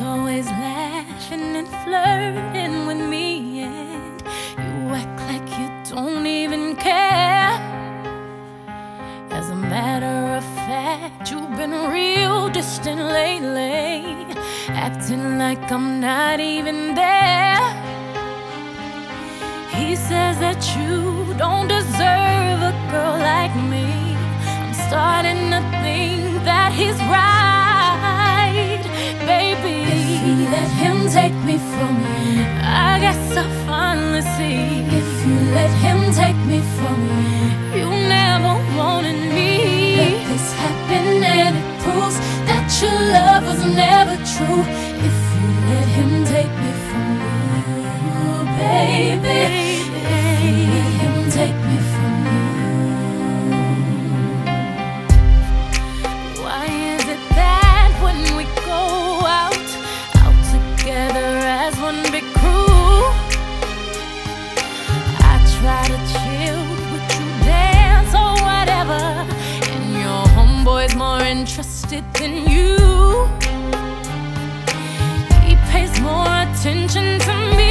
always laughing and flirting with me, and you act like you don't even care. As a matter of fact, you've been real distant lately, acting like I'm not even there. He says that you don't deserve a girl like me. I'm starting to think see. If you let him take me from you, more interested than you. He pays more attention to me